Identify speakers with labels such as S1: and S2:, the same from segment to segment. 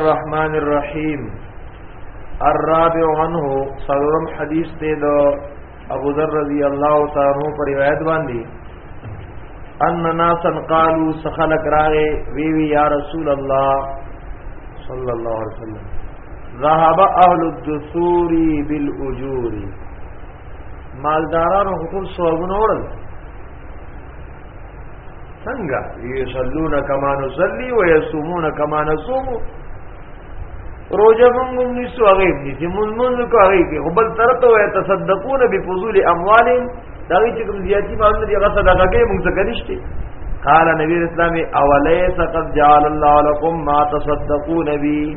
S1: الرحمن الرحیم الرابع عنه سلام حدیث ته دو ابو ذر رضی الله تعالی عنہ پر روایت باندې ان ناسا قالوا سخلق راغه وی وی یا رسول الله صلی الله علیه وسلم ذهب اهل الدثور بالاجور مالدارانو خپل ثوابونه وړل څنګه یصلون کما نصلي و یصومون کما نصوم روزه مونږ هم نشو هغه دي چې مونږ مونږ کو هغه کې خپل طرف ته تصدقون بفضول اموالهم دا وی چې کوم زیاتی مالونه دي هغه صدقه کوي مونږ څه کنيشته قال نبی اسلام اولیس قد جعل الله لكم ما تصدقون به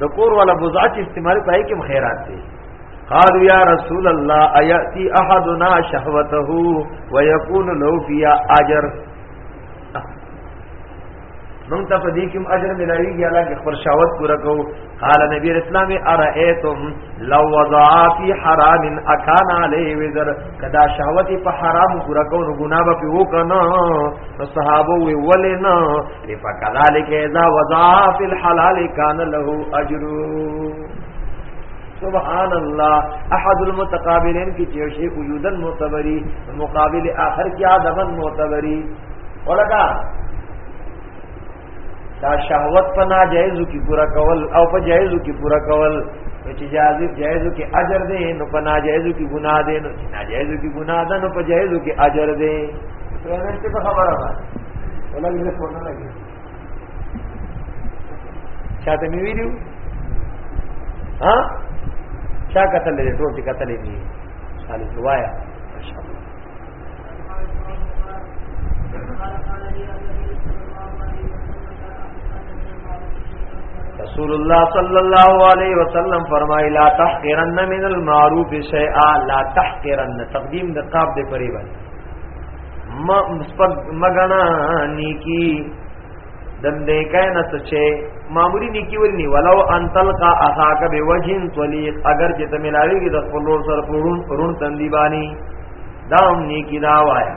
S1: د کور ولا بزعه چې استعمال پای کې خیرات دی قالوا يا رسول الله اياتي احدنا شهوته ويكون له فيها اجر مونږ ته په دې کې اجر ملایږي الله کې خبر شاوت پورا کو قال نبی اسلام ارئیتم لو وضع فی حرام اکان علی وزر کدا شهوت په حرام پورا کو نو ګناه به وکنه صحابه وی ولنا فکذالک اذا وضع فی الحلال کان له اجر سبحان الله احد المتقابلین کی چیشی وجودن معتبری مقابل آخر کی عدمن معتبری ولکا دا شهوت په ناجایزو کې پورا کول او په جایزو کې پورا کول چې جایز جایزو کې اجر دی نو په ناجایزو کې ګناه دی نو چې ناجایزو کې ګناه ده نو په جایزو کې اجر دی ټرینر څه خبره ده ولګ دې فون نه لګي چاته مې ویلو ها چا قتل دې ټول چې قتل دې خالد وایا ماشاءالله رسول الله صلی الله علیه وسلم فرمای لا تحقرن من المعروف شیئا لا تحقرن تقدیم د قاب د پریبن ما مسپک مګنا نیکی دندې کینا سچې معمولی نیکی ورنی ولو ان تلقا اخاک بوجهن طلیق اگر چې تملاوی کې د خپل لور سره پرون پرون تندی بانی دا هم نیکی دا وایا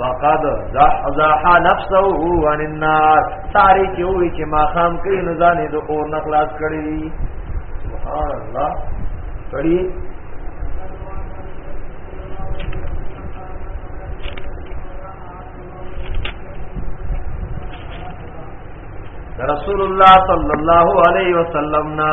S1: وقد زحزح نفسه عن النار ساری کې وی چې ما خام کې نه ځانې د اور نه خلاص کړی سبحان الله کړی رسول الله صلی الله علیه وسلم نا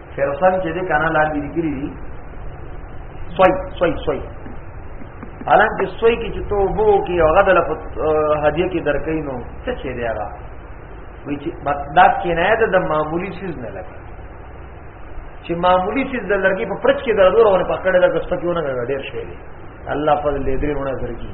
S1: فرسن چې دې کنه لاندې لیکلي دي سوي سوي سوي حالانکه سوي کې چې تو بو کې او غدل په هدیه کې درکې نو څه چې دی هغه وی چې دا کې نه ده د معمولی چیز نه لګي چې معمولی چیز د لرګي په پرچ کې درور ونه پکړه د غصه کې ونه ډېر شي الله فضل دې درونه درګي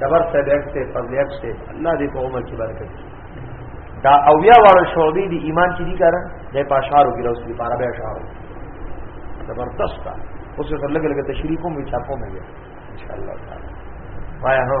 S1: دبر صاحب یک سے فضل یک سے الله دې په عمر کې برکت دا اویا واړه شعبې دي ایمان کې دي کارن د پاشارو کې راوستي پارا به اشارو زبردست ده اوس یې لګ لګ تشریح کوم چې اپو مې ان شاء الله تعالی وایا هو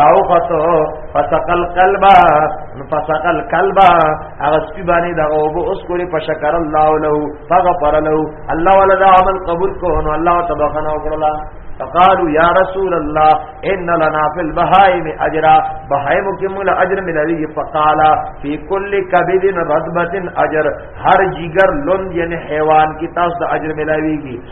S1: راوخته فسقل قلبا فسقل قلبا هغه سپی باندې دا او به اوس کولی په شکر الله له فغفر له الله ولا دا عمل قبول کو نو الله تبارکنا وکړه فقالوا يا رسول الله ان لنا في البهائم اجرا بهائم کې موږ له اجر ملوي فقال في كل كبد رطبه اجر هر جگر لون یعنی حیوان کی تاسو د اجر ملويږي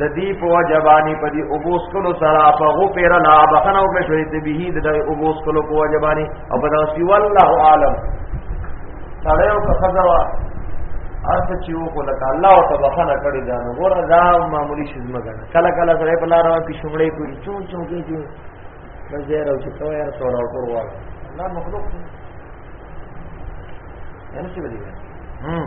S1: د دې په وجبانی په دې اوبوس کولو سره په غو پیر لا بخنه وکړه شوې ته به د دې اوبوس کولو په وجبانی او په داسې والله عالم سره یو خزا وا ارته چې و کو لکه الله او تبخنه کړی دا نو ګور دا معمولی شي زمګه کله کله سره په لار کې شومړې کوي چون چون کې چې بزیر او چې توه یې سره ورکو وا الله مخلوق نه څه دی هم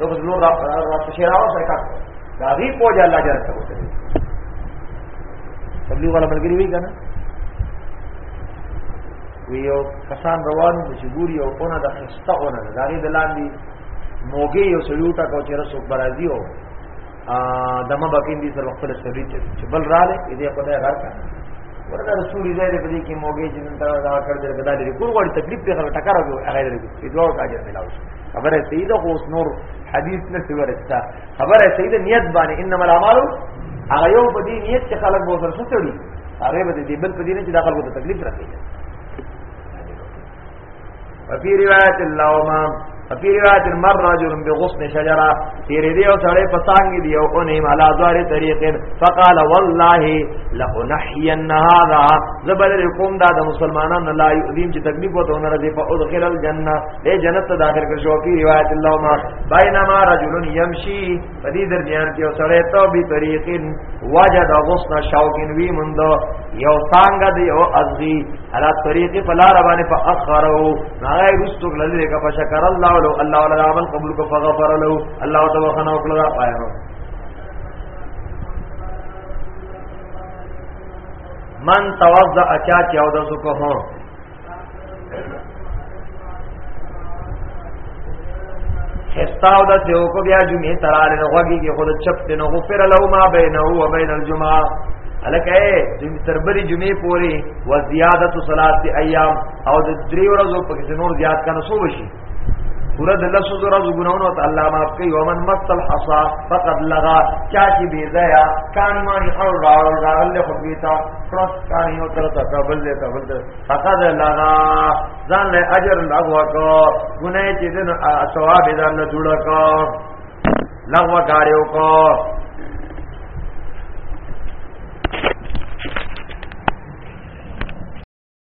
S1: نو بس نور را پښې راو سره کا دا غي پوج الله جل ته وته تبلیغ ولا ملګری وی کنه وی یو کسان روان دي چې ګوري او اونه د خسته اونه دا غي د لاندې موګي یو سلوټه کو چې رسو برازي او دمه بکین دي سره خپل سړي چې بل رااله دې خدای غر کا ورته رسول دې دې پدې کې موګي چې نن دا کړ دې کدا دې کور غوړي تکلیف په غلطه کارو هغه دې دوه کاجر ملاوي خبره صحیح ده خو نور حدیث نه څه ورستا خبره صحیح ده نیت باندې انما الاعمال هغه یو په دې نیت چې خلک به سره سړي هغه به دې بل په دې نه چې داخل کوته تکلیف راکړي وفي روایت اللهم وفي روایت مر رجل بغصن شجره تیر دې او سړی پسانګ دی او اونې مالا دوار طریق فقال والله لانحين هذا زبر لكم دا د مسلمانانو لا یؤذیم چې تکلیف وته نه راځي په ادخل الجنه دې جنت ته داخل کړ شو په روایت الله ما بینما رجل یمشي په دې درمیان کې وسړی ته به طریقین وجد غصن شوقین وی مند یو څنګه دی او ازغي علا طریق په لار باندې په اخرو هغه رستو للی کا فشکر الله له الله ولا عمل قبول کو فغفر له الله تعالی خنا وکړه پایو من توضع اچا چا او د سکو هو خستاو دا چې وکړو بیا جمعې تراله نو غوږی کې خود چپ ته نو غفر له ما بینه او بین الجمعه الکه چې تربري جمعې پوري و زیادت صلات ایام او د درې ورځې په کې نور زیات کنه سو بشي پورا د لاسو زرا زګونونو ته الله معاف کوي ومن مستل حصا فقد لغا چا چې بي ځایا کان مانی او راول راول له خدوی تا کروس کان یو تر تا قبل دې تا بل فقد لغا ځان له اجر لغوا کو ګناه چې دن ثواب دې نه جوړ کو لغوا کاریو کو